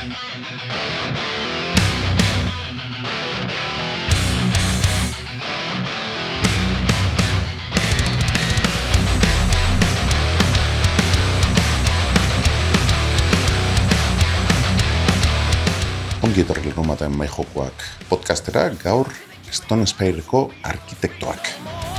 Ongi etorri maten mai jokoak podcastera gaur Stone Spireko arkitektoak.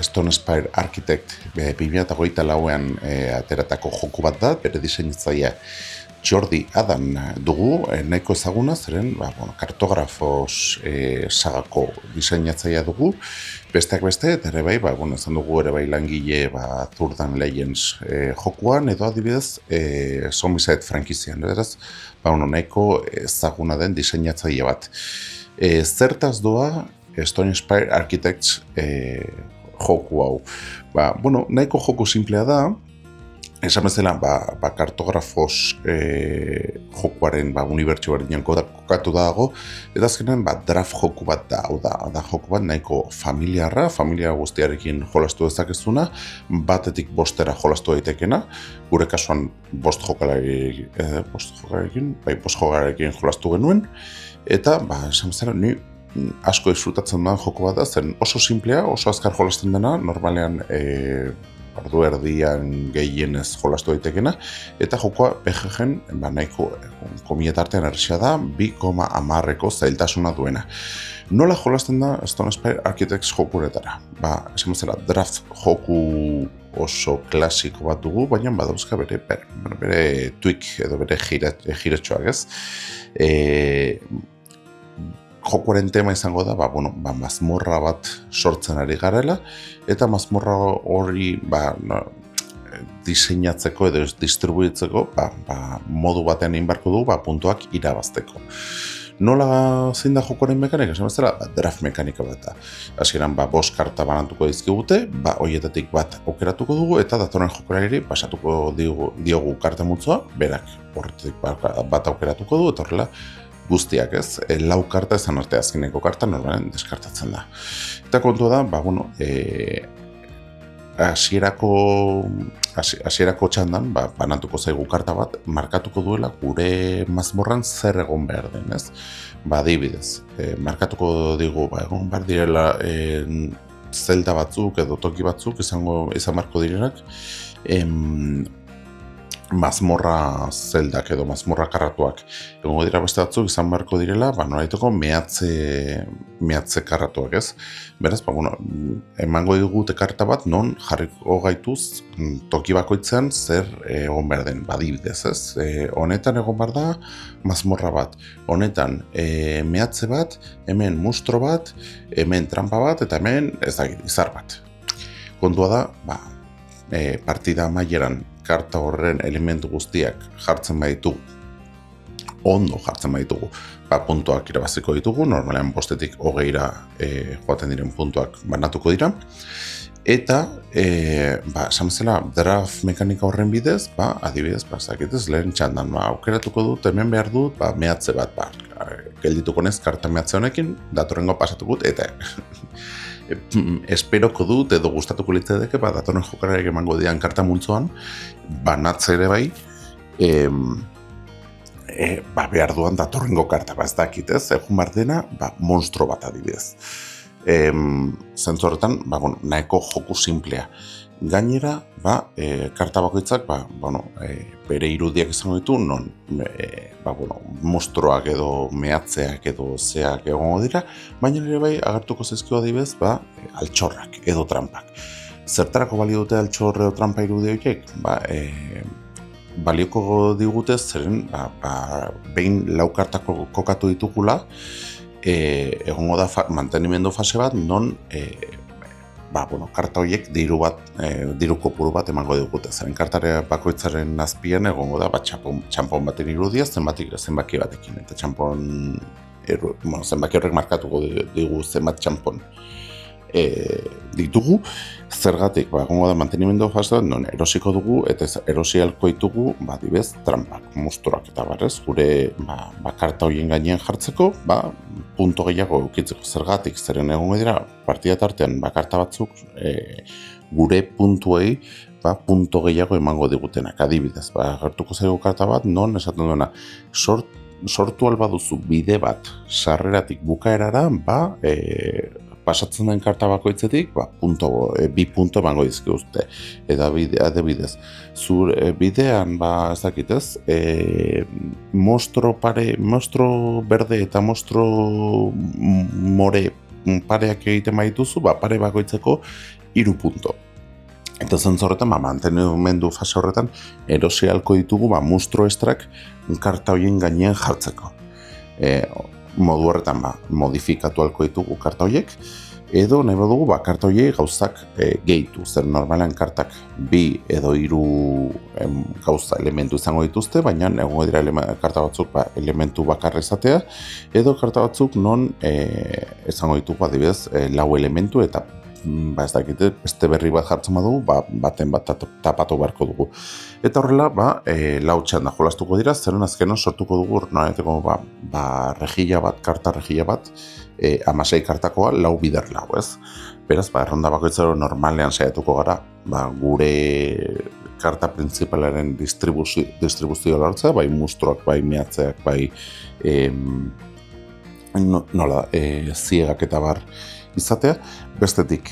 Stone Spire Architect e, 2008 lauean e, ateratako joku bat da, bere diseinatzaia Jordi Adan dugu, e, nahiko ezaguna, zeren ba, bueno, kartografos e, sagako diseinatzaia dugu, besteak beste, eta ere bai, ba, bueno, ezan dugu ere bai langile ba, Zurdan Legends e, jokuan, edo adibidez, e, Zombicide frankizian, eraz, ba, bueno, nahiko ezaguna den diseinatzaile bat. E, zertaz doa, Stone Inspired Architects e, joku hau. Ba, bueno, nahiko joku simplea da, esan bezala, ba, ba kartografos e, jokuaren ba, unibertsio berdinen kokatu dago, eta azkenean ba, draft joku bat da, hau da, da joku bat nahiko familiarra, familia guztiarekin jolastu dezakezuna, batetik bostera jolastu daitekena, gure kasuan bost jokalari, eh, bost jokalarekin, bai, bost jokalarekin jolastu genuen, eta, ba, esan bezala, ni asko disfrutatzen da joko bat da, zen oso simplea, oso azkar jolasten dena, normalean e, ordu erdian gehienez jolastu daitekena, eta jokoa PGG-en, ba, nahiko komietartean erresia da, 2,amarreko zailtasuna duena. Nola jolasten da Stone Spire Architects jokuretara? Ba, esan zela, draft joku oso klasiko bat dugu, baina badauzka bere, bere, bere tweak edo bere jiretxoak ez. E, jokuaren tema izango da, ba, bueno, ba, mazmorra bat sortzen ari garela, eta mazmorra hori ba, no, diseinatzeko edo distribuitzeko ba, ba, modu batean inbarko du ba, puntuak irabazteko. Nola zein da jokoaren mekanika? Esan bezala, ba, draft mekanika bat da. Hasieran ba, bost karta banatuko dizkigute, ba, oietatik bat okeratuko dugu, eta datoren jokoaren pasatuko diogu, diogu karta multzoa, berak horretik bat aukeratuko du, eta horrela guztiak ez, e, lau karta ezan arte azkeneko karta normalen deskartatzen da. Eta kontua da, ba, bueno, e, asierako, asierako txandan, ba, banatuko zaigu karta bat, markatuko duela gure mazmorran zer egon behar den, ez? Ba, dibidez, e, markatuko digu, ba, egon behar direla e, zelda batzuk edo toki batzuk izango izan marko direnak, em, mazmorra zeldak edo mazmorra karratuak. Egongo dira beste batzuk izan beharko direla, ba, noraiteko mehatze, mehatze karratuak ez. Beraz, ba, bueno, emango digute karta bat, non jarriko gaituz mm, toki bakoitzean zer egon behar den, badibidez ez. E, honetan egon behar da mazmorra bat. Honetan e, mehatze bat, hemen mustro bat, hemen trampa bat, eta hemen ez da, izar bat. Kontua da, ba, e, partida maieran karta horren elementu guztiak jartzen baditu ondo jartzen baditugu. Ba, puntuak irabaziko ditugu, normalean bostetik hogeira e, joaten diren puntuak banatuko dira. Eta e, ba, samzela draft mekanika horren bidez ba, adibidez, ba, zakitez, lehen txandan ba, aukeratuko dut, hemen behar dut ba, mehatze bat, ba, geldituko nez karta mehatze honekin, datorrengo pasatuko eta esperoko dut edo gustatuko litzedeke ba datoren jokararek emango dian karta multzoan banatze ere bai em, e, ba behar duan datorrengo karta ba ez dakit ez? Egun bar dena ba monstro bat adibidez em, zentzorretan ba bueno, nahiko joku simplea gainera ba, e, karta bakoitzak ba, bueno, e, bere irudiak izango ditu non e, ba, bueno, monstruoak edo mehatzeak edo zeak egongo dira baina ere bai agertuko zaizkio adibez ba, e, altxorrak edo trampak zertarako balio dute altxorre edo trampa irudi horiek? Ba, e, balioko digute zeren ba, ba, behin laukartako kokatu ditugula e, egongo da fa, mantenimendu fase bat non e, ba, bueno, karta horiek diru bat, e, diru kopuru bat emango digute. Zaren kartare bakoitzaren azpian egongo da, bat txampon, txampon baten irudia, zenbati, zenbaki batekin. Eta txampon, bueno, zenbaki horrek markatuko digu zenbat txampon e, ditugu, zergatik, ba, gongo da mantenimendu fase non erosiko dugu, eta erosi alko ditugu, ba, dibez, trampak, musturak eta barrez, gure ba, ba, karta horien gainean jartzeko, ba, punto gehiago eukitzeko zergatik, zeren egon dira, partida tartean, ba, karta batzuk, e, gure puntuei, ba, punto gehiago emango digutenak, adibidez, ba, gertuko zaigu karta bat, non esaten duena, sort, sortu alba duzu bide bat sarreratik bukaerara, ba, e, pasatzen den karta bakoitzetik, ba, punto, e, bi punto emango dizki uste. Eta bide, adibidez, zur e, bidean, ba, ez dakitez, e, mostro pare, mostro berde eta mostro more pareak egiten baituzu, ba, pare bakoitzeko iru punto. Eta zentzorretan, ba, mantenimendu fase horretan, erosi ditugu, ba, mustro estrak karta horien gainean jartzeko. E, modu horretan ba, modifikatu alko ditugu karta horiek, edo nahi badugu ba, karta horiek gauzak e, gehitu, zer normalean kartak bi edo hiru gauza elementu izango dituzte, baina egongo dira karta batzuk ba, elementu bakarra izatea, edo karta batzuk non e, izango ditugu adibidez e, lau elementu eta ba ez dakite, beste berri bat jartzen badugu, ba, baten bat tapatu beharko dugu. Eta horrela, ba, e, lau txanda jolastuko dira, zeren azkeno sortuko dugu, noreteko, ba, ba, regila bat, karta regila bat, e, amasei kartakoa, lau bider lau, ez? Beraz, ba, erronda bakoitzero normalean saiatuko gara, ba, gure karta principalaren distribuzio, distribuzio lortzea, bai mustroak, bai mehatzeak, bai em, nola, e, ziegak eta bar izatea, bestetik,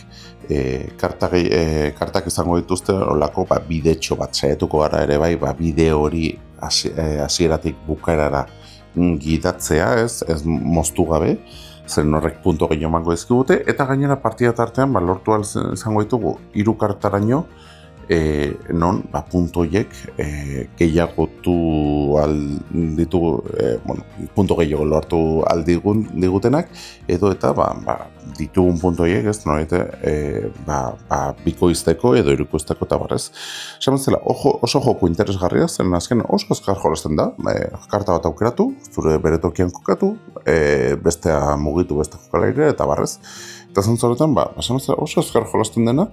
e, kartak, e, kartak izango dituzte olako ba, bidetxo bat saietuko gara ere bai ba, bide hori e, hasieratik bukaerara gidatzea ez, ez moztu gabe zen horrek punto gehiago mango ezkibute eta gainera partida tartean ba, lortu izango ditugu hiru kartaraino e, non ba, punto hiek e, gehiagotu al ditugu, e, bueno, punto gehiago lortu aldigun digutenak, edo eta ba, ba, ditugun punto hiek ez, no, eta, e, ba, ba, bikoizteko edo irukoizteko eta barrez. Zela, ojo, oso joku interesgarria, zen azken oso azkar jolazten da, e, karta bat aukeratu, zure bere tokian kokatu, e, bestea mugitu beste jokalaire eta barrez. Eta zantzoretan, ba, oso azkar jolazten dena,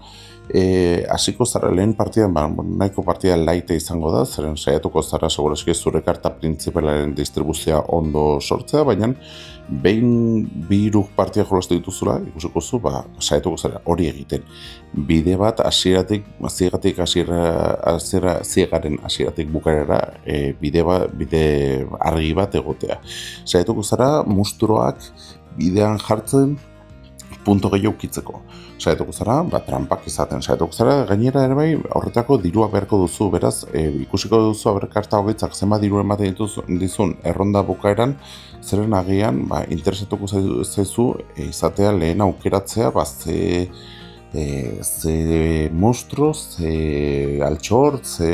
e, hasiko zara lehen partidan, ba, nahiko partida laite izango da, zeren saiatuko zara segurazki zure karta printzipalaren distribuzioa ondo sortzea, baina behin bi iruk partia jolastu dituzula, ikusiko zu, ba, saiatuko zara hori egiten. Bide bat, hasieratik, ziegatik, hasiera, ziegaren hasieratik bukarera, e, bide, ba, bide argi bat egotea. Saiatuko zara, musturoak bidean jartzen, punto gehiago kitzeko saiatuko zara, ba, trampak izaten saiatuko zara, gainera ere bai, horretako dirua beharko duzu, beraz, e, ikusiko duzu aberkarta hogeitzak zenba diru ematen dizun erronda bukaeran, zeren agian, ba, interesatuko zaizu e, izatea lehen aukeratzea, ba, ze, e, ze monstro, ze altxor, ze,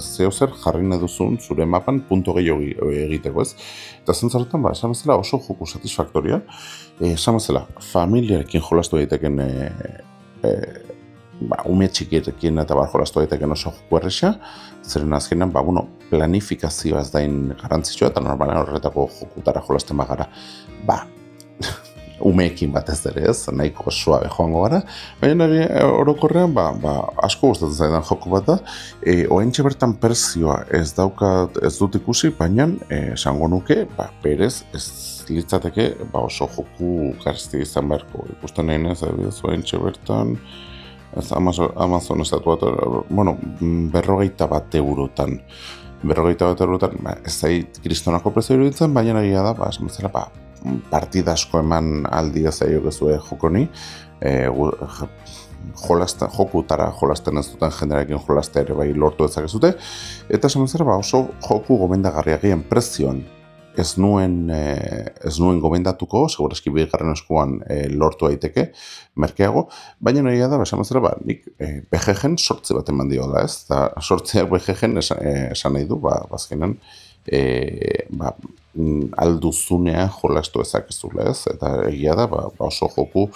ze ozer jarri nahi duzun zure mapan punto gehiago egiteko ez. Eta zentzarretan, ba, esan bezala oso joku satisfaktoria, Eh, esan bezala, familiarekin jolastu daiteken e, e, ba, ume txikierekin eta bar jolastu daiteken oso joku erresa, zeren azkenean, ba, bueno, planifikazioa ez dain garantzitsua eta normalen horretako jokutara jolasten bagara, ba, umeekin batez ere ez, nahiko suabe joango gara, baina nire orokorrean, ba, ba, asko gustatzen zaidan joko bat da, e, oentxe bertan presioa ez dauka ez dut ikusi, baina esango nuke, ba, berez, ez litzateke ba oso joku garzti izan beharko. Ikusten nahi nez, zuen bertan, ez Amazon, Amazon estatuat, bueno, berrogeita bat eurotan. Berrogeita bat eurotan, ba, ez zait kristonako prezio iruditzen, baina nagia da, ba, esan ba, partida asko eman aldi zaio gezue joko ni, e, jolasten, jokutara jolasten ez duten jenderekin jolastea ere bai lortu ezakezute, eta esan ba, oso joku gomendagarriagien prezioan. Ez nuen, e, ez nuen gomendatuko, segurazki bigarren eskuan e, lortu daiteke merkeago, baina nahi da, esan mazera, ba, nik e, BGG-en sortze bat eman dio da, ez? Da, sortzeak BGG-en esan, esan nahi du, ba, bazkenan, e, ba, alduzunea jolastu ezakezula, ez? Eta egia da, ba, ba oso joku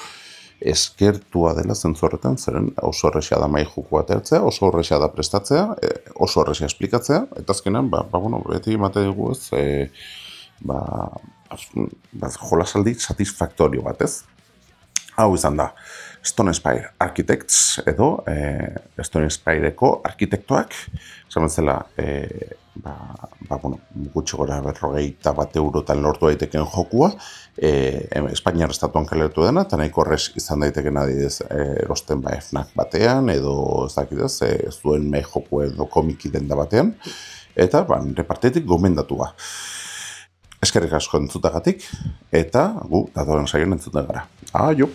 eskertua dela zentzorretan, zeren oso horrexea da mai joku atertzea, oso horrexea da prestatzea, oso horrexea esplikatzea, eta azkenan, ba, ba bueno, beti emate dugu ez, e, ba, ba, jolasaldi satisfaktorio bat, ez? Hau izan da, Stone Spire Architects edo e, Stone Spireko arkitektoak, esan zela, e, ba, ba, bueno, gutxi gora berrogeita bat eurotan lortu daiteken jokua, e, Espainiar estatuan kaleratu dena, eta nahiko horrez izan daiteken adidez erosten ba FNAC batean, edo ez dakidez, e, zuen me joku edo komiki denda batean, eta ba, repartetik gomendatua. Eskerrik asko entzutagatik, eta gu, datoren saioan entzuten gara. Aio!